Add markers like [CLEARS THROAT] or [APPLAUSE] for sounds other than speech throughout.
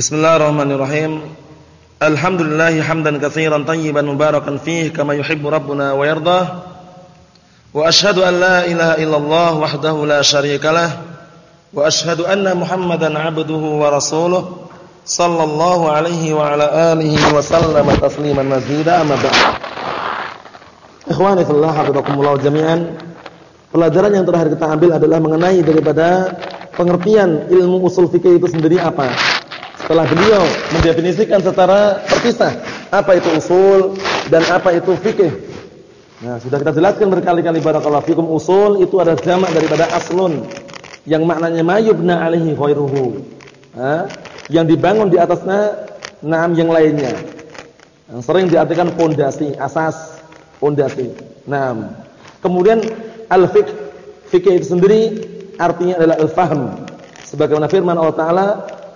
Bismillahirrahmanirrahim. Alhamdulillah hamdan katsiran tayyiban mubarakan fih kama yuhibbu rabbuna wa yardah. Wa ashhadu an la ilaha illallah wahdahu la syarikalah wa ashhadu anna Muhammadan 'abduhu wa rasuluh sallallahu alaihi wa ala alihi wa sallama tasliman mazida amma ba'd. Ikhwani fillah hafizakumullah jami'an. Pelajaran yang terakhir kita ambil adalah mengenai daripada pengertian ilmu usul fikih itu sendiri apa setelah beliau mendefinisikan secara terpisah apa itu usul dan apa itu fikih. Nah, sudah kita jelaskan berkali-kali barakallahu fikum usul itu adalah jamak daripada aslun yang maknanya mayubna alaihi khairuhu. yang dibangun di atasnya naam yang lainnya. Yang sering diartikan pondasi, asas, pondasi. Naam. Kemudian al-fiqh, fikih itu sendiri artinya adalah al-fahm. Sebagaimana firman Allah Taala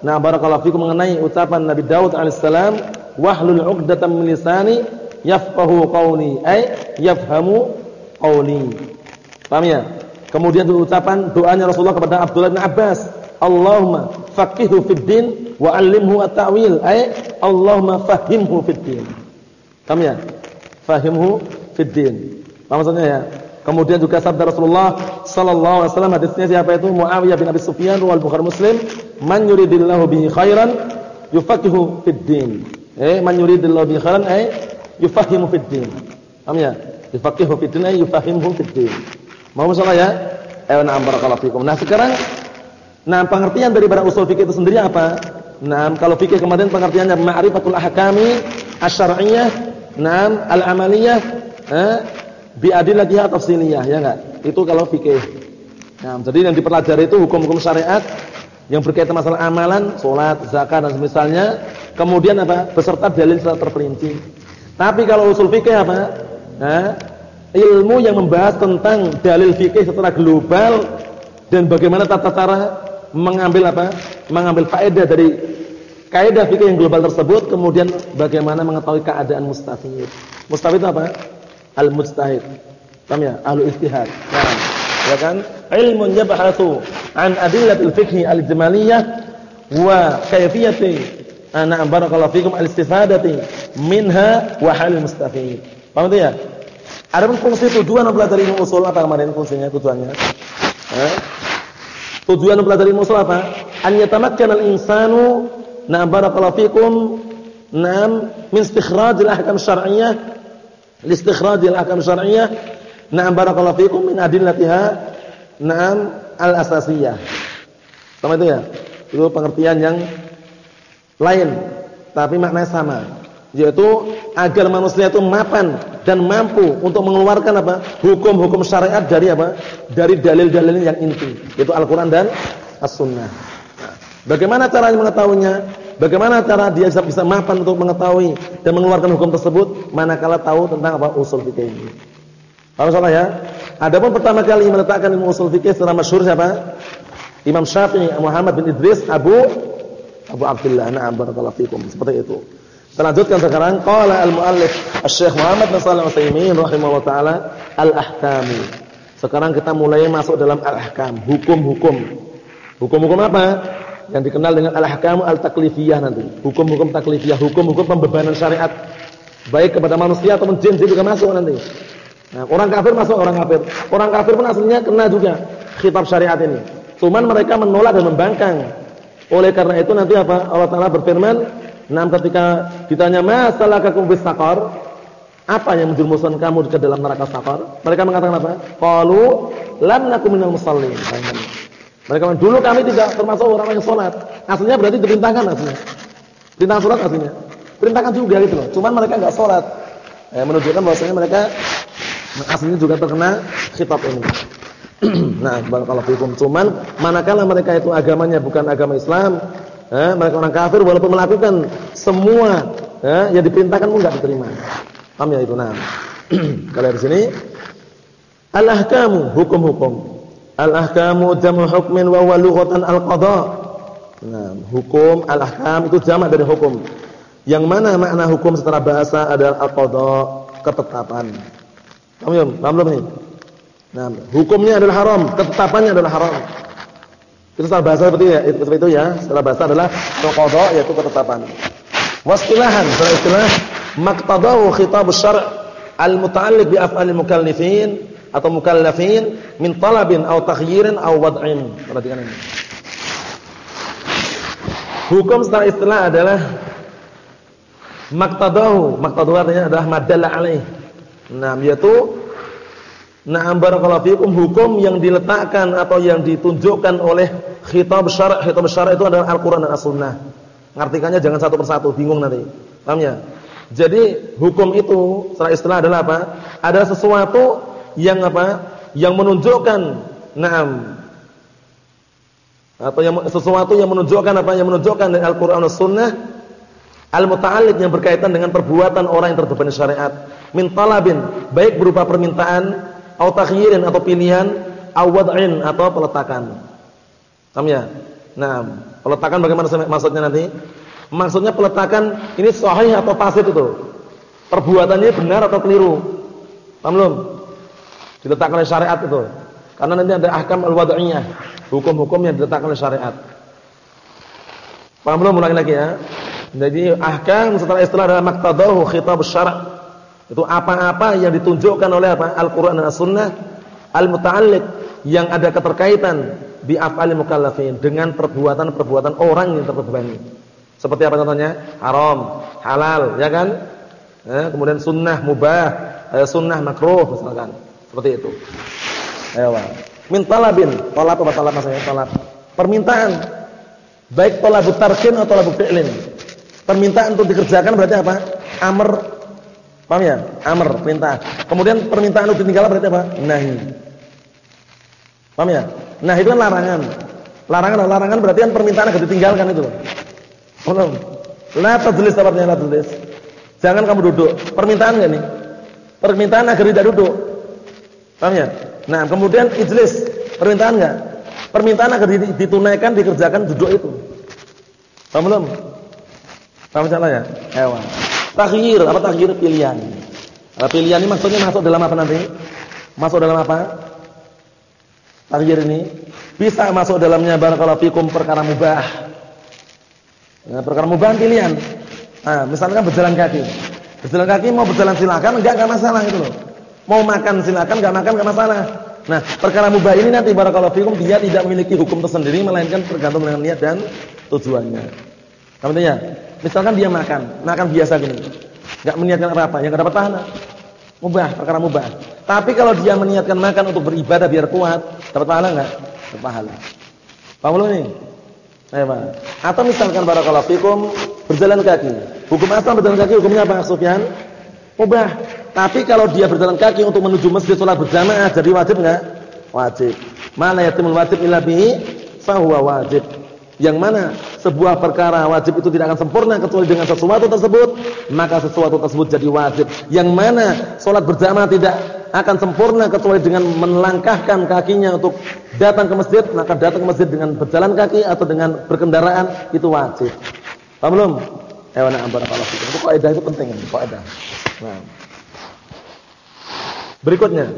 Nah, barakallahu fikum mengenai ucapan Nabi Daud alaihissalam, "Wahlul 'uqdatam min lisani yafqahu qawli." Ay yafhamu qawli. Paham ya? Kemudian ucapan doanya Rasulullah kepada Abdullah bin Abbas, "Allahumma faqihhu fid din wa 'allimhu at-ta'wil." Ay Allahumma fahhimhu fid din. Paham ya? Fahimhu fid din. Paham maksudnya ya? Kemudian juga sabda Rasulullah sallallahu alaihi wasallam hadisnya siapa itu Muawiyah bin Abi Sufyan riwayat Bukhari Muslim, "Man yuridillahu bihi khairan yufaqihu fid din." Eh, man yuridillahu bihi khairan ay yufahimu fid din. Paham ya? Yufaqihu fid din ay yufahimu fid din. Mau masalah ya? Eh, na'am barakallahu fikum. Nah, sekarang nah pengertian dari para usul fikih itu sendiri apa? Nah, kalau fikih kemarin pengertiannya ma'rifatul ahkami asy-syar'iyyah, nah al-amaliyah, eh, bi adillatiha tafsiliyah ya enggak? Itu kalau fikih. Nah, jadi yang dipelajari itu hukum-hukum syariat yang berkaitan masalah amalan, salat, zakat dan semisalnya, kemudian apa? beserta dalil secara terperinci. Tapi kalau usul fikih apa? Nah, ilmu yang membahas tentang dalil fikih secara global dan bagaimana tata cara mengambil apa? mengambil faedah dari kaidah fikih yang global tersebut, kemudian bagaimana mengetahui keadaan mustafid. Mustafid itu apa? Al-mujtahid. Paham ya? Ahlu ijtihad. Nah, ya kan? Ilmun yabhathu an adillatil fiqhi al-jamaliyah wa kayfiyati ana barakallahu fikum al-istifadati minha wa halil mustafid. Paham itu ya? Adapun fungsi tujuan mempelajari ilmu usul apa kemarin fungsinya tujuannya? Eh? Tujuan mempelajari ilmu usul apa? An yatamakkana al-insanu na barakallahu fikum nam min istikhrajil ahkam syar'iyyah listikhrajil ahkam syar'iyyah na'am barakallahu fikum min adillatiha na'am al-asasiyah. Sama itu ya? Itu pengertian yang lain tapi maknanya sama, yaitu agar manusia itu mapan dan mampu untuk mengeluarkan apa? hukum-hukum syariat dari apa? dari dalil-dalil yang inti, yaitu Al-Qur'an dan As-Sunnah. Nah, bagaimana caranya mengetahuinya? Bagaimana cara dia bisa mapan untuk mengetahui dan mengeluarkan hukum tersebut manakala tahu tentang apa usul fikih ini. Paham salah ya? Adapun pertama kali meletakkan ilmu usul fikih secara masyhur siapa? Imam Syafi'i Muhammad bin Idris Abu Abu Abdullah. Na'am barakallahu fikum. Seperti itu. Lanjutkan sekarang qala al-muallif Asy-Syaikh Muhammad bin Shalih Al-Utsaimin rahimahullah taala al-ahkam. Sekarang kita mulai masuk dalam al-ahkam, hukum-hukum. Hukum-hukum apa? Yang dikenal dengan al-ahkam al-taklifiyah nanti. Hukum-hukum taklifiyah, hukum-hukum pembebanan syariat baik kepada manusia ataupun jin juga masuk nanti. Nah, orang kafir masuk orang kafir. Orang kafir pun aslinya kena juga khitab syariat ini. Cuman mereka menolak dan membangkang. Oleh karena itu nanti apa? Allah Taala berfirman, "Nam ketika ditanya masalah bis saqar?" Apa yang menjerumuskan kamu ke dalam neraka saqar? Mereka mengatakan apa? Qalu lam nakum minal musallin. Mereka dulu kami tidak termasuk orang yang sholat. Aslinya berarti diperintahkan aslinya. Perintah sholat aslinya. Perintahkan juga gitu loh. Cuman mereka nggak sholat. Eh, menunjukkan bahwasanya mereka aslinya juga terkena khitab ini. [CLEARS THROAT] nah, kalau fikum. Cuman manakala mereka itu agamanya bukan agama Islam, eh, mereka orang kafir walaupun melakukan semua eh, yang diperintahkan pun nggak diterima. Paham ya itu? Nah. [CLEARS THROAT] Kalau di sini al-ahkamu hukum-hukum Al-ahkamu jamu hukmin wa huwa lughatan al-qada. Nah, hukum al-ahkam itu jamak dari hukum. Yang mana makna hukum secara bahasa adalah al-qada, ketetapan. Paham ya? Paham belum ini? Nah, hukumnya adalah haram, ketetapannya adalah haram. Itu secara bahasa seperti ya, itu seperti itu ya. Secara bahasa adalah qada yaitu ketetapan. Wastilahan, secara istilah maqtadahu khitab syar' al-muta'alliq bi af'al mukallifin atau mukallafin min talabin aw takhyirin aw wad'in. Perhatikan ini. Hukum secara istilah adalah maqtadahu, maqtadahu artinya adalah madalla alaih. Nah, yaitu Na'am barakallahu fikum hukum yang diletakkan atau yang ditunjukkan oleh khitab syara'. Khitab syara' itu adalah Al-Qur'an dan As-Sunnah. Ngartikannya jangan satu persatu, bingung nanti. Paham ya? Jadi hukum itu secara istilah adalah apa? Ada sesuatu yang apa? Yang menunjukkan na'am atau yang sesuatu yang menunjukkan apa? Yang menunjukkan dari Al-Qur'an dan Sunnah al-muta'alliq yang berkaitan dengan perbuatan orang yang terbebani syariat min talabin baik berupa permintaan atau takhyirin atau pilihan, aw wad'in atau peletakan. Paham ya? Nah, peletakan bagaimana maksudnya nanti? Maksudnya peletakan ini sahih atau fasid itu? Perbuatannya benar atau keliru? Paham belum? Diletakkan oleh syariat itu. Karena nanti ada ahkam al-wad'iyah, hukum-hukum yang diletakkan oleh syariat. Paham belum? Mulai lagi ya. Jadi ahkam setelah istilah adalah maqtadahu khitab syara'. Itu apa-apa yang ditunjukkan oleh apa? Al-Qur'an dan As-Sunnah al-muta'alliq yang ada keterkaitan bi af'alil mukallafin dengan perbuatan-perbuatan orang yang terbebani. Seperti apa contohnya? Haram, halal, ya kan? Eh, kemudian sunnah mubah, eh, sunnah makruh misalkan. Seperti itu. Ayo. Min talabin, talab apa talab maksudnya? Talab. Permintaan. Baik talabut tarkin atau talabut fi'lin. Permintaan untuk dikerjakan berarti apa? Amr Paham ya? Amr, perintah. Kemudian permintaan untuk ditinggalkan berarti apa? Nahi. Paham ya? Nah, itu kan larangan. Larangan larangan berarti kan permintaan agar ditinggalkan itu. Belum. La tajlis sabarnya la tajlis. Jangan kamu duduk. Permintaan enggak nih? Permintaan agar tidak duduk. Paham ya? Nah, kemudian ijlis. Permintaan enggak? Permintaan agar ditunaikan, dikerjakan duduk itu. Paham belum? Paham salah ya? Hewan. Takhir, apa takhir pilihan. Nah, pilihan ini maksudnya masuk dalam apa nanti? Masuk dalam apa? Takhir ini bisa masuk dalamnya barakallahu fikum perkara mubah. Ya, perkara mubah pilihan. Nah, misalkan berjalan kaki. Berjalan kaki mau berjalan silakan, enggak enggak masalah itu loh. Mau makan silakan, enggak makan enggak masalah. Nah, perkara mubah ini nanti barakallahu fikum dia tidak memiliki hukum tersendiri melainkan tergantung dengan niat dan tujuannya. Tanya? Misalkan dia makan, makan biasa gini. Enggak meniatkan apa-apa, yang dapat pahala. Mubah, perkara mubah. Tapi kalau dia meniatkan makan untuk beribadah biar kuat, dapat pahala enggak? Dapat pahala. Paham belum ini? Ayo, Pak. Atau misalkan barakallahu fikum berjalan kaki. Hukum asal berjalan kaki hukumnya apa, Sufyan? Mubah. Tapi kalau dia berjalan kaki untuk menuju masjid salat berjamaah jadi wajib enggak? Wajib. Mana yatimul wajib illa bihi fa huwa wajib. Yang mana sebuah perkara wajib itu tidak akan sempurna kecuali dengan sesuatu tersebut, maka sesuatu tersebut jadi wajib. Yang mana sholat berjamaah tidak akan sempurna kecuali dengan melangkahkan kakinya untuk datang ke masjid, maka datang ke masjid dengan berjalan kaki atau dengan berkendaraan itu wajib. Paham belum? Hewan barakallahu fikum. Itu kaidah itu penting kaidah. Nah. Berikutnya,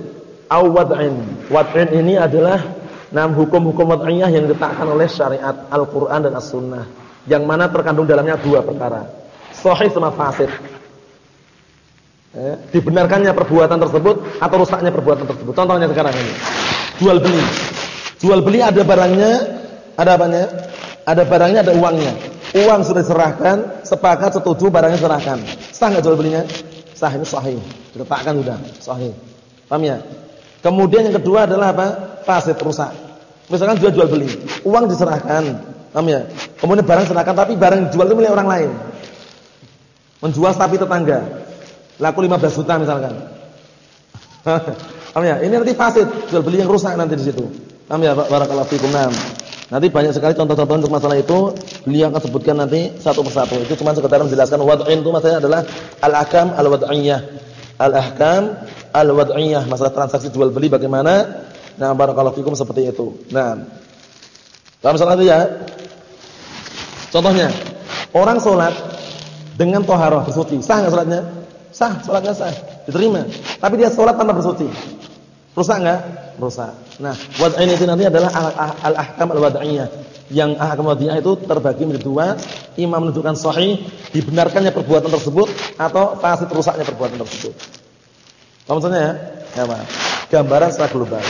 awad'in. Wad'in ini adalah Nah, hukum-hukum wad'iyah yang ditetapkan oleh syariat Al-Qur'an dan As-Sunnah yang mana terkandung dalamnya dua perkara. Sahih sama fasid. Eh, dibenarkannya perbuatan tersebut atau rusaknya perbuatan tersebut. Contohnya sekarang ini. Jual beli. Jual beli ada barangnya, ada apanya? Ada barangnya, ada uangnya. Uang sudah diserahkan, sepakat setuju barangnya serahkan. Sah enggak jual belinya? Sah ini sahih. Diletakkan sudah, sahih. Paham ya? Kemudian yang kedua adalah apa? Fasid rusak. Misalkan jual jual beli, uang diserahkan, paham ya? Kemudian barang serahkan tapi barang dijual itu milik orang lain. Menjual sapi tetangga. Laku 15 juta misalkan. [LAUGHS] paham ya? Ini nanti fasid, jual beli yang rusak nanti di situ. Paham ya? Barakallahu fikum. Nanti banyak sekali contoh-contoh untuk masalah itu beliau akan sebutkan nanti satu persatu. Itu cuma sekedar menjelaskan wad'in itu maksudnya adalah al-ahkam al-wad'iyah. Al-ahkam al-wad'iyah, masalah transaksi jual beli bagaimana? Nah, barakallahu fikum seperti itu. Nah. Dalam salat ya. Contohnya, orang sholat dengan toharoh bersuci, sah enggak salatnya? Sah, salatnya sah, diterima. Tapi dia sholat tanpa bersuci. Rusak enggak? Rusak. Nah, wad'in itu nanti adalah al-ahkam al-wad'iyah. Yang ahkam wad'iyah itu terbagi menjadi dua, imam menunjukkan sahih, dibenarkannya perbuatan tersebut atau fasid rusaknya perbuatan tersebut. Paham maksudnya ya? Ya, Pak. Gambaran secara global.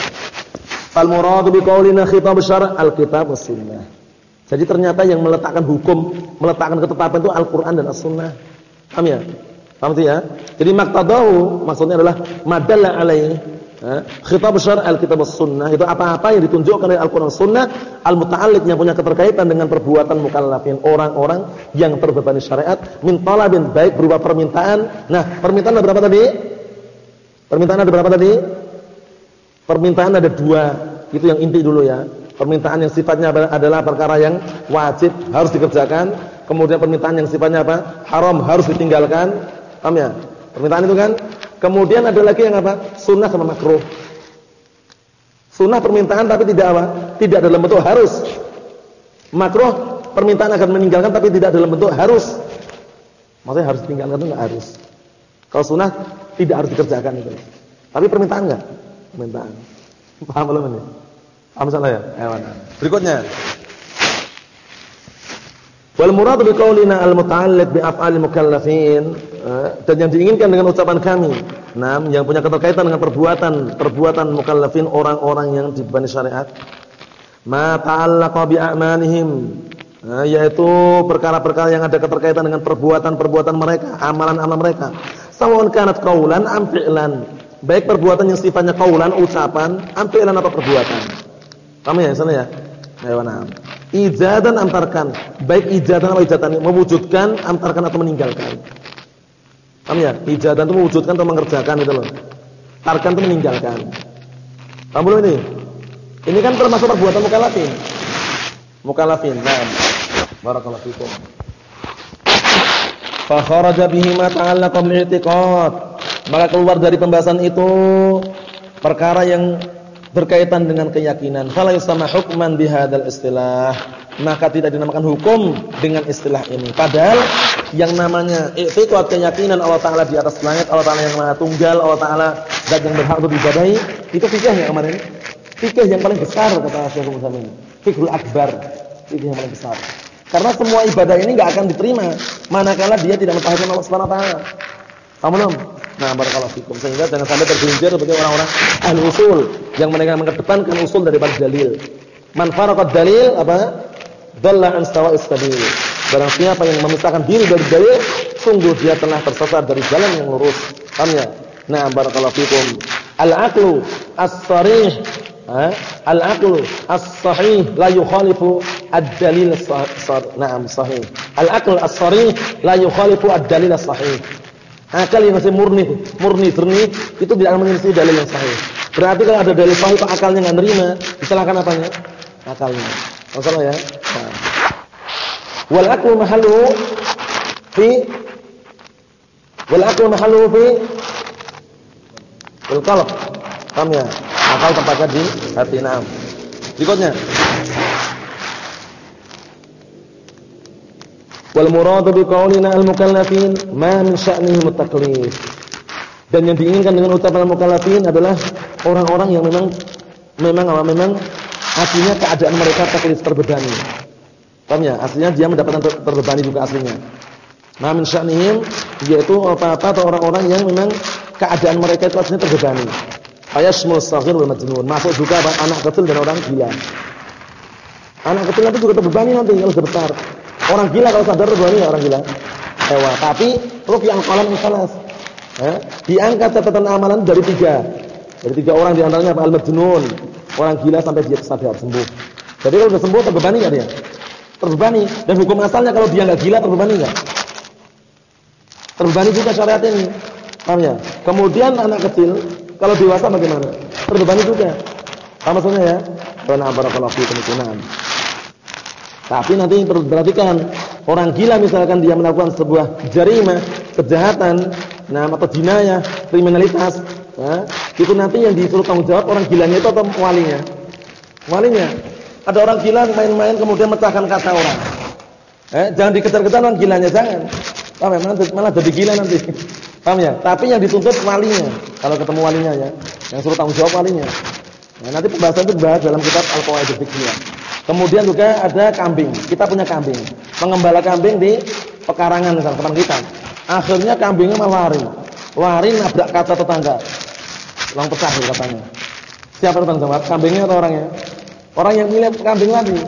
Fal muradu bi qaulina khitab syara' al-kitab was sunnah. Jadi ternyata yang meletakkan hukum, meletakkan ketetapan itu Al-Qur'an dan As-Sunnah. Paham ya? Paham ya? Jadi maktadahu maksudnya adalah madalla alaihi khitab syar' al-kitab was-sunnah itu apa-apa yang ditunjukkan oleh Al-Qur'an Sunnah al-muta'alliq yang punya keterkaitan dengan perbuatan mukallafin orang-orang yang terbebani syariat min talabin baik berupa permintaan. Nah, permintaan ada berapa tadi? Permintaan ada berapa tadi? Permintaan ada dua. Itu yang inti dulu ya. Permintaan yang sifatnya adalah perkara yang wajib harus dikerjakan, kemudian permintaan yang sifatnya apa? haram harus ditinggalkan. Paham ya? Permintaan itu kan. Kemudian ada lagi yang apa? Sunnah sama makruh. Sunnah permintaan tapi tidak apa? Tidak dalam bentuk harus. Makruh permintaan akan meninggalkan tapi tidak dalam bentuk harus. Maksudnya harus ditinggalkan itu enggak harus. Kalau sunnah tidak harus dikerjakan itu. Tapi permintaan enggak? Permintaan. [LAUGHS] Paham belum ini? Paham salah ya? Ayo, Berikutnya. Wal muradu bi qaulina al muta'alliq bi af'alil mukallafin dan yang diinginkan dengan ucapan kami, nah yang punya keterkaitan dengan perbuatan perbuatan mukallafin orang-orang yang dibebani syariat, ma ta'allaqa bi eh, yaitu perkara-perkara yang ada keterkaitan dengan perbuatan-perbuatan mereka, amalan-amalan mereka. Sawan kanat qaulan am fi'lan. Baik perbuatan yang sifatnya qaulan, ucapan, am fi'lan atau perbuatan. Paham ya, sana ya? Ayo nah. Ijadan antarkan, baik ijadan atau ijadan mewujudkan, antarkan atau meninggalkan. Paham ya? Ijadan itu mewujudkan atau mengerjakan itu loh. Tarkan itu meninggalkan. Paham belum ini? Ini kan termasuk perbuatan mukallafin. Mukallafin. Nah. Barakallahu fikum. Fa kharaja bihi ma ta'allaqa bil. Maka keluar dari pembahasan itu perkara yang berkaitan dengan keyakinan. Fala yusama hukman bihadzal istilah. Maka tidak dinamakan hukum dengan istilah ini. Padahal yang namanya i'tiqad keyakinan Allah taala di atas langit, Allah taala yang Maha Tunggal, Allah taala zat yang berhak untuk diibadahi, itu fikih yang kemarin. Fikih yang paling besar kata Syekhul Utsaimin. Fikhul akbar. Fikih yang paling besar. Karena semua ibadah ini enggak akan diterima manakala dia tidak mentauhidkan Allah Subhanahu wa taala. Paham belum? Nah, barakallahu fikum. Sehingga jangan sampai tergelincir seperti orang-orang ahli usul yang mereka mengedepankan usul daripada dalil. Man faraqad dalil apa? Dalla an sawa'is sabil. Barang siapa yang memisahkan diri dari dalil, sungguh dia telah tersesat dari jalan yang lurus. Paham ya? Nah, barakallahu fikum. Al-aqlu as-sarih Al-aqlu as-sahih la yukhalifu ad-dalil as-sahih. Naam, sahih. Al-aqlu as-sarih la yukhalifu ad-dalil as-sahih. Akal yang masih murni, murni jernih itu tidak akan menyelisih dalil yang sahih. Berarti kalau ada dalil sahih itu akalnya enggak nerima, disalahkan apanya? Akalnya. Masalah ya. Nah. Wal aqlu mahallu fi wal aqlu mahallu fi wal qalb. Paham ya? Akal tempatnya di hati. Naam. Berikutnya. Wal muradu bi qaulina al mukallafin ma min sya'nihim taklif. Dan yang diinginkan dengan ucapan al mukallafin adalah orang-orang yang memang memang apa memang aslinya keadaan mereka taklif terbebani. Paham ya? Aslinya dia mendapatkan ter terbebani juga aslinya. Ma min sya'nihim yaitu apa-apa atau orang-orang yang memang keadaan mereka itu aslinya terbebani. Ayasmul saghir wal majnun. Masuk juga anak kecil dan orang gila. Anak kecil nanti juga terbebani nanti kalau besar. Orang gila kalau sadar ya orang gila. Ewa. Tapi rufi al-qalam salas. Eh, diangkat catatan amalan dari tiga. Dari tiga orang di antaranya apa? Al-majnun. Orang gila sampai dia sadar sembuh. Jadi kalau sudah sembuh terbebani enggak dia? Terbebani. Dan hukum asalnya kalau dia enggak gila terbebani enggak? Terbebani juga syariat ini. Paham ya? Kemudian anak kecil kalau dewasa bagaimana? Terbebani juga. Paham maksudnya ya? Karena barakallahu fiikum tapi nanti perhatikan orang gila misalkan dia melakukan sebuah jarimah, kejahatan, nah atau jinayah, kriminalitas, nah, itu nanti yang disuruh tanggung jawab orang gilanya itu atau walinya? Walinya. Ada orang gila main-main kemudian mecahkan kata orang. Eh, jangan dikejar-kejar orang gilanya, jangan. Paham ya? Malah, malah jadi gila nanti. [LAUGHS] Paham ya? Tapi yang dituntut walinya. Kalau ketemu walinya ya. Yang suruh tanggung jawab walinya. Nah, nanti pembahasan itu dibahas dalam kitab Al-Qawaid Fiqhiyah. Kemudian juga ada kambing. Kita punya kambing. Pengembala kambing di pekarangan misalnya teman kita. Akhirnya kambingnya malah lari. Lari nabrak kata tetangga. Lang pecah katanya. Siapa yang jawab? Kambingnya atau orangnya? Orang yang milik kambing lagi.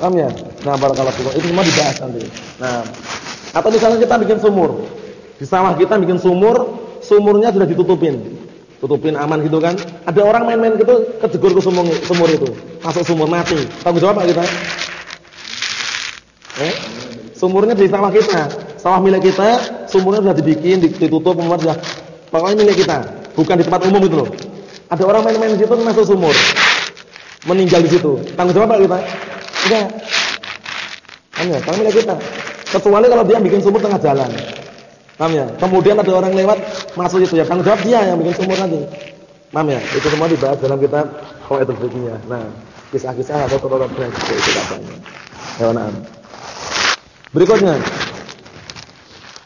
Paham ya? Nah, barakallahu fikum. Itu semua dibahas nanti. Nah, atau misalnya kita bikin sumur. Di sawah kita bikin sumur, sumurnya sudah ditutupin. Tutupin aman gitu kan. Ada orang main-main gitu kejegur ke sumur, sumur itu. Masuk sumur mati. Tahu jawab apa kita? Eh? Sumurnya di sawah kita. Sawah milik kita, sumurnya sudah dibikin, ditutup, kemudian sudah pokoknya milik kita, bukan di tempat umum itu loh. Ada orang main-main di situ masuk sumur. Meninggal di situ. Tanggung jawab apa kita? Enggak. Hanya, karena milik kita. Kecuali kalau dia bikin sumur tengah jalan. Paham ya? Kemudian ada orang lewat masuk itu ya tanggung jawab dia yang bikin sumur nanti. Paham ya? Itu semua dibahas dalam kitab Qawaidul Fiqhiyah. Nah, kisah-kisah atau tokoh-tokoh itu katanya. Ya, nah. Berikutnya.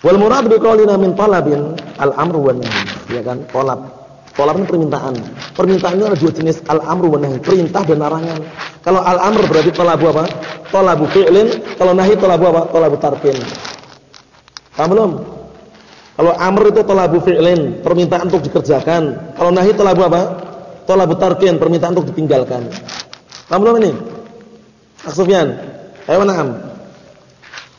Wal murad bi qaulina min talabin al-amru wan nahy. Ya kan? Talab. Talab ini permintaan. Permintaan itu ada dua jenis, al-amru wan nahy, perintah dan larangan. Kalau al-amr berarti talabu apa? Talabu fi'lin, kalau nahi talabu apa? Talabu tarkin. Paham belum? Kalau amr itu talabu fi'lin, permintaan untuk dikerjakan. Kalau nahi talabu apa? Talabu tarkin, permintaan untuk ditinggalkan. Paham belum ini? Sufyan. Ayo na'am.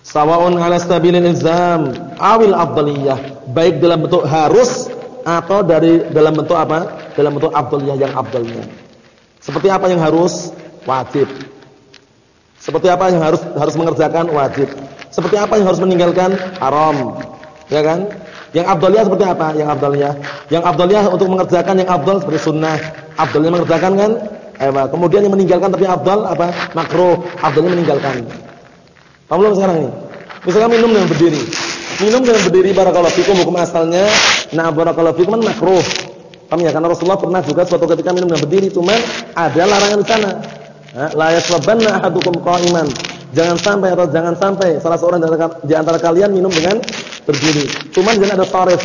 Sawa'un 'ala stabilin ilzam awil afdaliyah, baik dalam bentuk harus atau dari dalam bentuk apa? Dalam bentuk afdaliyah yang afdalnya. Seperti apa yang harus? Wajib. Seperti apa yang harus harus mengerjakan? Wajib. Seperti apa yang harus meninggalkan? Haram. Ya kan? Yang afdaliyah seperti apa? Yang afdaliyah. Yang afdaliyah untuk mengerjakan yang afdal seperti sunnah. Afdalnya mengerjakan kan? Ewa. Kemudian yang meninggalkan tapi afdal apa? Makruh. Afdalnya meninggalkan. Paham sekarang ini? Misalnya minum dengan berdiri. Minum dengan berdiri barakallahu fikum hukum asalnya nah barakallahu fikum kan makruh. Paham ya? Karena Rasulullah pernah juga suatu ketika minum dengan berdiri, cuman ada larangan di sana. La yasrabanna ahadukum qa'iman. Jangan sampai atau jangan sampai salah seorang di antara kalian minum dengan berdiri. Cuman jangan ada sharif.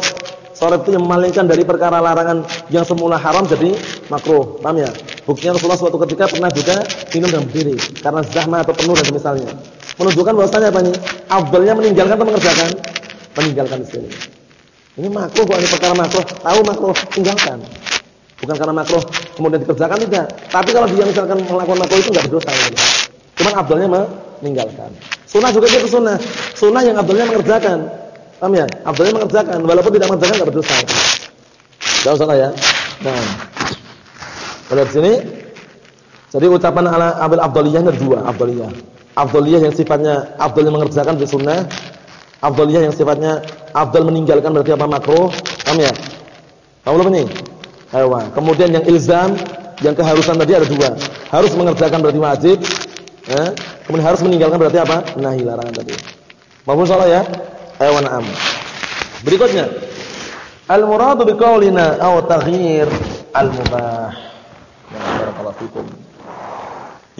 Sharif itu yang memalingkan dari perkara larangan yang semula haram jadi makruh. Paham ya? Buktinya Rasulullah suatu ketika pernah juga minum dengan berdiri karena zahma atau penuh dan misalnya. Menunjukkan bahwasanya apa nih? Afdalnya meninggalkan atau mengerjakan? Meninggalkan di sini. Ini makruh kok ini perkara makruh. Tahu makruh, tinggalkan. Bukan karena makruh kemudian dikerjakan tidak. Tapi kalau dia misalkan melakukan makruh itu enggak berdosa. Cuman afdalnya meninggalkan. Sunnah juga itu sunnah. Sunnah yang afdalnya mengerjakan. Paham ya? Afdalnya mengerjakan walaupun tidak mengerjakan enggak berdosa. Enggak usah ya. Nah. Kalau sini jadi ucapan ala Abil Abduliyah ada dua, Abduliyah. Abduliyah yang sifatnya afdalnya mengerjakan di sunnah. Abduliyah yang sifatnya afdal meninggalkan berarti apa makruh. Paham ya? Paham belum ini? Ayo. Kemudian yang ilzam, yang keharusan tadi ada dua. Harus mengerjakan berarti wajib. Ya. Kemudian harus meninggalkan berarti apa? Nahi larangan tadi. Mahfuz salah ya? Ayo na'am. Berikutnya. Al-muradu biqaulina aw taghyir al-mubah. Ya.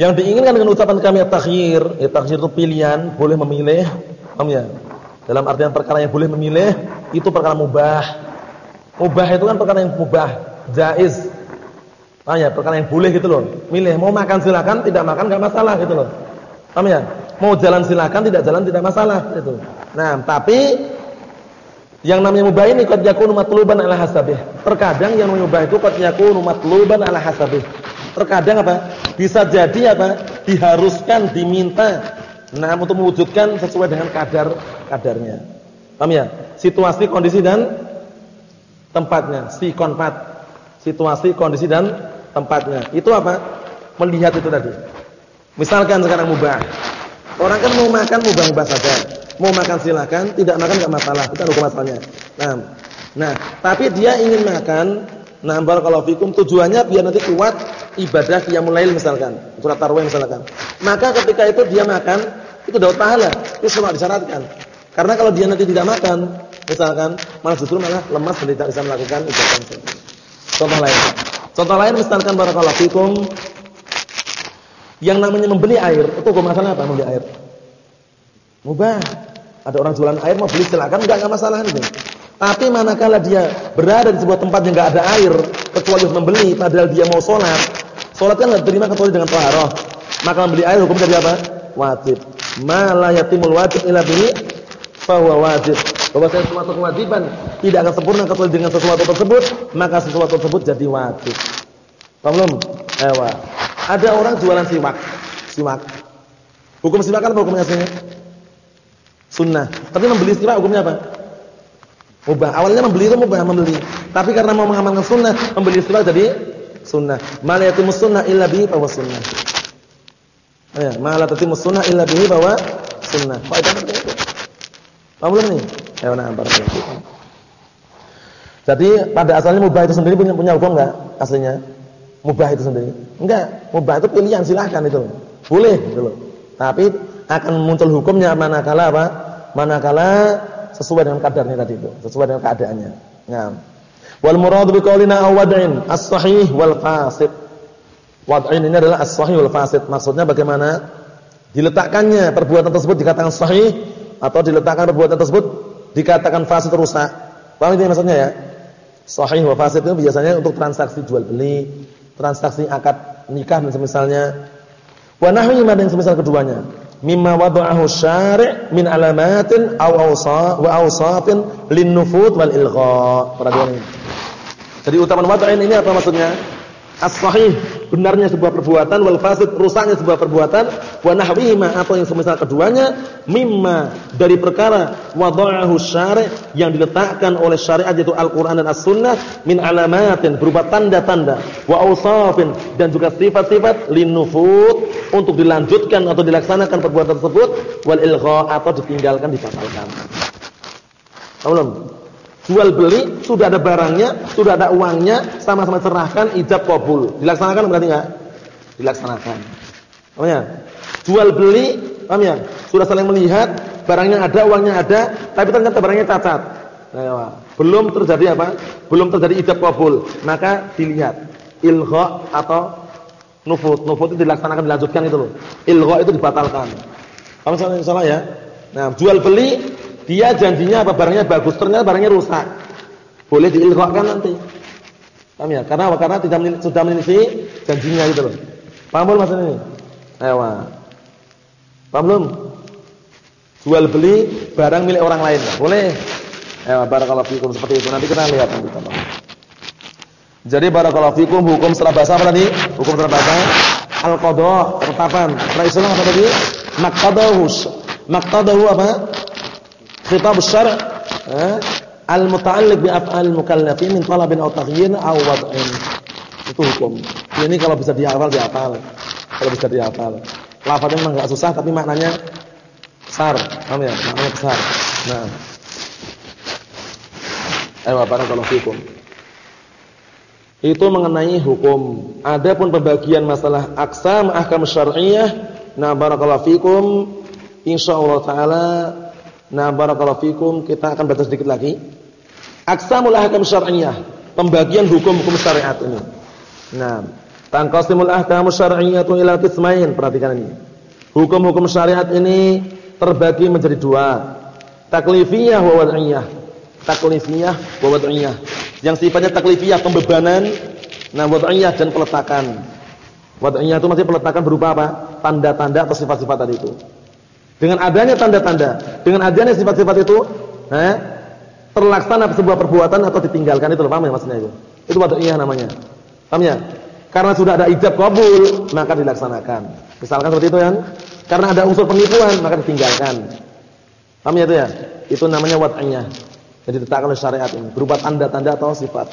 Yang diinginkan dengan ucapan kami at-taghyir, ya taghyir itu pilihan, boleh memilih. Paham ya? Dalam artian perkara yang boleh memilih itu perkara mubah. Mubah itu kan perkara yang mubah jaiz. Paham ya? Perkara yang boleh gitu loh. Milih mau makan silakan, tidak makan enggak masalah gitu loh. Paham ya? Mau jalan silakan, tidak jalan tidak masalah gitu. Nah, tapi yang namanya mubah ini qad yakunu matluban ala hasabih. Terkadang yang mubah itu qad yakunu matluban ala hasabih. Terkadang apa? Bisa jadi apa? Diharuskan, diminta nah untuk mewujudkan sesuai dengan kadar kadarnya. Paham ya? Situasi, kondisi dan tempatnya, si konfat situasi, kondisi dan tempatnya. Itu apa? Melihat itu tadi. Misalkan sekarang mubah. Orang kan mau makan mubah-mubah saja. Mau makan silakan, tidak makan enggak masalah. Kita hukum asalnya. Nah, nah, tapi dia ingin makan, nah kalau fikum tujuannya biar nanti kuat ibadah qiyamul lail misalkan, surat tarawih misalkan. Maka ketika itu dia makan, itu dapat pahala. Itu semua disyaratkan. Karena kalau dia nanti tidak makan, misalkan malah justru malah lemas dan tidak bisa melakukan ibadah. Contoh lain. Contoh lain misalkan barakallahu fikum yang namanya membeli air, itu hukum masalah apa membeli air? Mubah. Ada orang jualan air mau beli silakan enggak enggak masalah itu. Tapi manakala dia berada di sebuah tempat yang enggak ada air kecuali membeli padahal dia mau sholat, sholat kan enggak diterima kecuali dengan taharah. Maka membeli air hukum jadi apa? Wajib. Ma la yatimul wajib illa bihi fa wajib. Bahwa sesuatu kewajiban tidak akan sempurna kecuali dengan sesuatu tersebut, maka sesuatu tersebut jadi wajib. Paham belum? Ewa. Ada orang jualan siwak. Siwak. Hukum siwak kan apa hukumnya aslinya? Sunnah. Tapi membeli siwak hukumnya apa? Mubah. Awalnya membeli itu mubah membeli. Tapi karena mau mengamalkan sunnah, membeli istilah jadi sunnah. Ma la yatimu sunnah illa bihi bahwa sunnah. Ya, ma la tatimu sunnah illa bihi bahwa sunnah. Penting itu. Paham belum nih? Ya, nah, Jadi pada asalnya mubah itu sendiri punya punya hukum enggak aslinya? Mubah itu sendiri. Enggak, mubah itu pilihan silahkan itu. Boleh gitu loh. Tapi akan muncul hukumnya manakala apa? Manakala sesuai dengan kadarnya tadi itu, sesuai dengan keadaannya. Nah. Wal murad bi qaulina awad'in as-sahih wal fasid. Wad'in ini adalah as-sahih wal fasid. Maksudnya bagaimana? Diletakkannya perbuatan tersebut dikatakan sahih atau diletakkan perbuatan tersebut dikatakan fasid rusak. Paham ini maksudnya ya? Sahih wal fasid itu biasanya untuk transaksi jual beli, transaksi akad nikah dan semisalnya. Wa nahwi ma semisal keduanya mimma wada'ahu syari' min alamatin aw awsa wa awsafin lin nufud wal ilgha. Perhatian ini. Jadi utaman wada'in ini apa maksudnya? As-sahih, benarnya sebuah perbuatan wal fasid, rusaknya sebuah perbuatan wa nahwihima atau yang semisal keduanya mimma dari perkara wada'ahu syari' yang diletakkan oleh syariat yaitu Al-Qur'an dan As-Sunnah min alamatin berupa tanda-tanda wa awsafin dan juga sifat-sifat lin nufud untuk dilanjutkan atau dilaksanakan perbuatan tersebut wal ilgha atau ditinggalkan dibatalkan. Belum. Jual beli sudah ada barangnya, sudah ada uangnya, sama-sama serahkan ijab kabul. Dilaksanakan berarti enggak? Dilaksanakan. Paham ya? Jual beli, paham ya? Sudah saling melihat, barangnya ada, uangnya ada, tapi ternyata barangnya cacat. Nah, belum terjadi apa? Belum terjadi ijab kabul, maka dilihat ilgha atau Nufut, nufut itu dilaksanakan dilanjutkan itu loh. Ilgha itu dibatalkan. Kamu salah, salah ya? Nah, jual beli dia janjinya apa barangnya bagus, ternyata barangnya rusak. Boleh diilghakan nanti. Paham ya? Karena karena tidak sudah menyelisih janjinya gitu loh. Paham belum maksudnya ini? Ayo. Paham belum? Jual beli barang milik orang lain. Boleh. Ayo, barakallahu fikum seperti itu. Nanti kita lihat nanti kita. Jadi barakallahu fikum hukum setelah bahasa apa tadi? Hukum setelah bahasa al-qadha, ketetapan. Setelah Islam apa tadi? Maqtadahu. Maqtadahu apa? Khitab syar' eh? al-muta'alliq bi af'al mukallafin min talabin aw taghyin aw wad'in. Itu hukum. Ini kalau bisa dihafal dihafal. Kalau bisa dihafal. Lafaznya memang enggak susah tapi maknanya besar. Paham ya? Maknanya besar. Nah. Ayo barakallahu fikum itu mengenai hukum. Adapun pembagian masalah aksam ahkam syar'iyyah, na barakallahu fikum, insyaallah taala, na barakallahu fikum kita akan baca sedikit lagi. Aqsamul ahkam syar'iyyah, pembagian hukum-hukum syariat ini. Nah, tangqasimul ahkam syar'iyyatu ila qismain, perhatikan ini. Hukum-hukum syariat ini terbagi menjadi dua. Taklifiyah wa wad'iyah. Taklifiyah wa wad'iyah yang sifatnya taklifiyah pembebanan, nah wad'iyah dan peletakan. Wad'iyah itu masih peletakan berupa apa? Tanda-tanda atau sifat-sifat tadi itu. Dengan adanya tanda-tanda, dengan adanya sifat-sifat itu, eh, terlaksana sebuah perbuatan atau ditinggalkan itu, paham ya maksudnya itu? Itu wad'iyah namanya. Paham ya? Karena sudah ada ijab kabul, maka dilaksanakan. Misalkan seperti itu kan? Karena ada unsur penipuan, maka ditinggalkan. Paham ya itu ya? Itu namanya wad'iyah. Jadi ditetapkan oleh syariat ini berupa tanda-tanda atau sifat.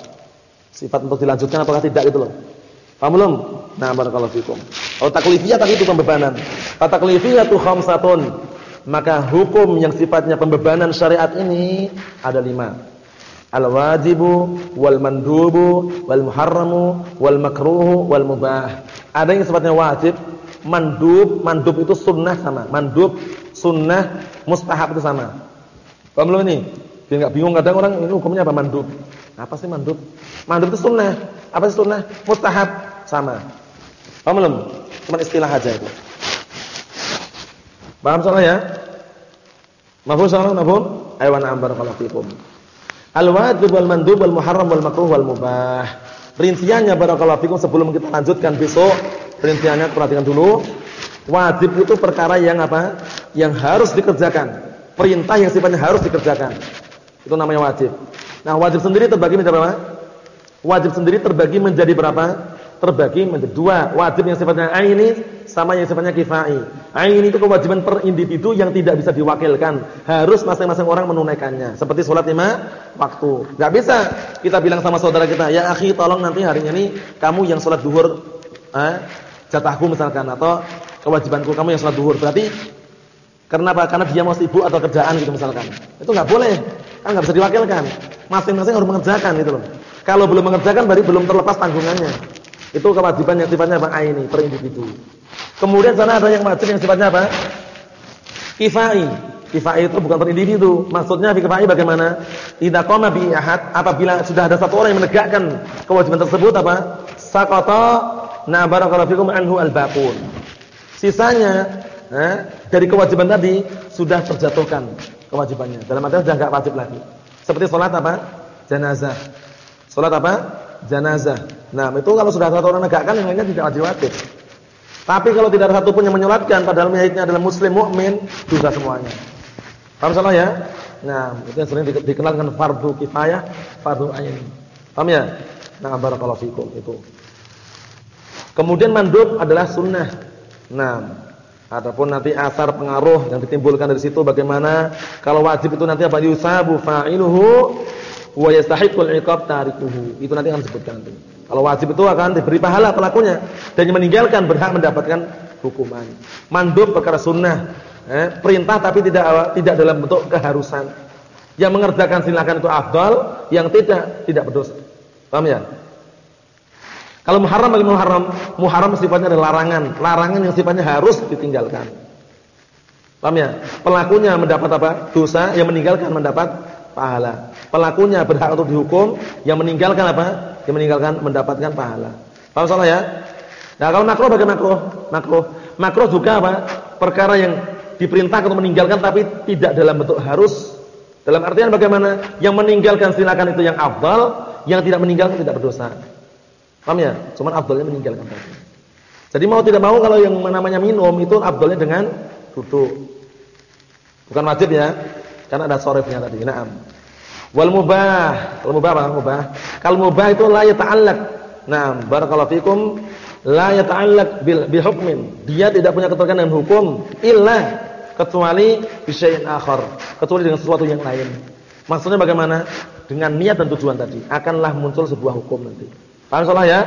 Sifat untuk dilanjutkan apakah tidak gitu loh. Paham belum? Nah, barakallahu fikum. Kalau taklifiyah tadi itu pembebanan. Taklifiyah tu khamsatun. Maka hukum yang sifatnya pembebanan syariat ini ada lima. Al-wajibu wal mandubu wal muharramu wal makruhu wal mubah. Ada yang sifatnya wajib, mandub, mandub itu sunnah sama. Mandub, sunnah, mustahab itu sama. Paham belum ini? Dia enggak bingung kadang orang ini hukumnya apa mandub. Apa sih mandub? Mandub itu sunnah. Apa sih sunnah? Mustahab sama. Paham belum? Cuma istilah aja itu. Paham soalnya ya? Mafhum soalnya mafhum? Ayo na'am barakallahu fikum. Al-wajib wal mandub wal muharram wal makruh wal mubah. Rinciannya barakallahu fikum sebelum kita lanjutkan besok, rinciannya perhatikan dulu. Wajib itu perkara yang apa? Yang harus dikerjakan. Perintah yang sifatnya harus dikerjakan. Itu namanya wajib. Nah, wajib sendiri terbagi menjadi berapa? Wajib sendiri terbagi menjadi berapa? Terbagi menjadi dua. Wajib yang sifatnya aini sama yang sifatnya kifai. Aini itu kewajiban per individu yang tidak bisa diwakilkan. Harus masing-masing orang menunaikannya. Seperti sholat lima waktu. Gak bisa kita bilang sama saudara kita, ya akhi tolong nanti hari ini kamu yang sholat duhur, eh, jatahku misalkan atau kewajibanku kamu yang sholat duhur. Berarti karena? Karena dia mau sibuk atau kerjaan gitu misalkan. Itu nggak boleh. Kan nggak bisa diwakilkan. Masing-masing harus mengerjakan gitu loh. Kalau belum mengerjakan berarti belum terlepas tanggungannya. Itu kewajiban yang sifatnya apa? Aini, per individu. Kemudian sana ada yang wajib yang sifatnya apa? Kifai. Kifai itu bukan per individu. Maksudnya kifai bagaimana? Idza qama bi ahad, apabila sudah ada satu orang yang menegakkan kewajiban tersebut apa? Saqata na barakallahu anhu al-baqun. Sisanya eh, dari kewajiban tadi sudah terjatuhkan kewajibannya. Dalam artian sudah enggak wajib lagi. Seperti salat apa? Janazah. Salat apa? Janazah. Nah, itu kalau sudah satu orang negakkan yang lainnya tidak wajib-wajib. Tapi kalau tidak ada satu pun yang menyolatkan padahal mayitnya adalah muslim mukmin, dosa semuanya. Paham salah ya? Nah, itu yang sering dikenal dengan fardu kifayah, fardu ain. Paham ya? Nah, barakallahu fikum itu. Kemudian mandub adalah sunnah. Nah, Adapun nanti asar pengaruh yang ditimbulkan dari situ bagaimana kalau wajib itu nanti apa yusabu fa'iluhu wa yastahiqul iqab tarikuhu. Itu nanti akan disebutkan nanti. Kalau wajib itu akan diberi pahala pelakunya dan yang meninggalkan berhak mendapatkan hukuman. Mandub perkara sunnah, eh, perintah tapi tidak tidak dalam bentuk keharusan. Yang mengerjakan silakan itu afdal, yang tidak tidak berdosa. Paham ya? Kalau muharram bagaimana muharram? Muharram sifatnya adalah larangan, larangan yang sifatnya harus ditinggalkan. Paham ya? Pelakunya mendapat apa? Dosa, yang meninggalkan mendapat pahala. Pelakunya berhak untuk dihukum, yang meninggalkan apa? Yang meninggalkan mendapatkan pahala. Paham salah ya? Nah, kalau makruh bagaimana makruh? Makruh. Makruh juga apa? Perkara yang diperintahkan untuk meninggalkan tapi tidak dalam bentuk harus. Dalam artian bagaimana? Yang meninggalkan silakan itu yang afdal, yang tidak meninggalkan tidak berdosa. Paham ya? Cuman abdulnya meninggalkan tadi. Jadi mau tidak mau kalau yang namanya minum itu abdulnya dengan duduk. Bukan wajib ya. Karena ada sorifnya tadi. Naam. Wal mubah. Wal mubah apa? Mubah. Kalau mubah itu la yata'allaq. Naam. Barakallahu fikum. La yata'allaq bil bihukmin. Dia tidak punya keterkaitan dengan hukum illa kecuali bisyai'in akhar. Kecuali dengan sesuatu yang lain. Maksudnya bagaimana? Dengan niat dan tujuan tadi akanlah muncul sebuah hukum nanti. Paham salah ya?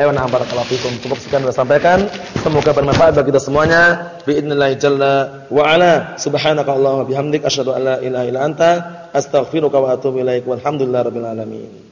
Ayo na barakallahu fikum. Cukup sekian sudah sampaikan. Semoga bermanfaat bagi kita semuanya. Biidznillah jalla wa ala. Subhanaka Allahumma bihamdik asyhadu an la ilaha illa anta astaghfiruka wa atubu ilaik. Walhamdulillahirabbil alamin.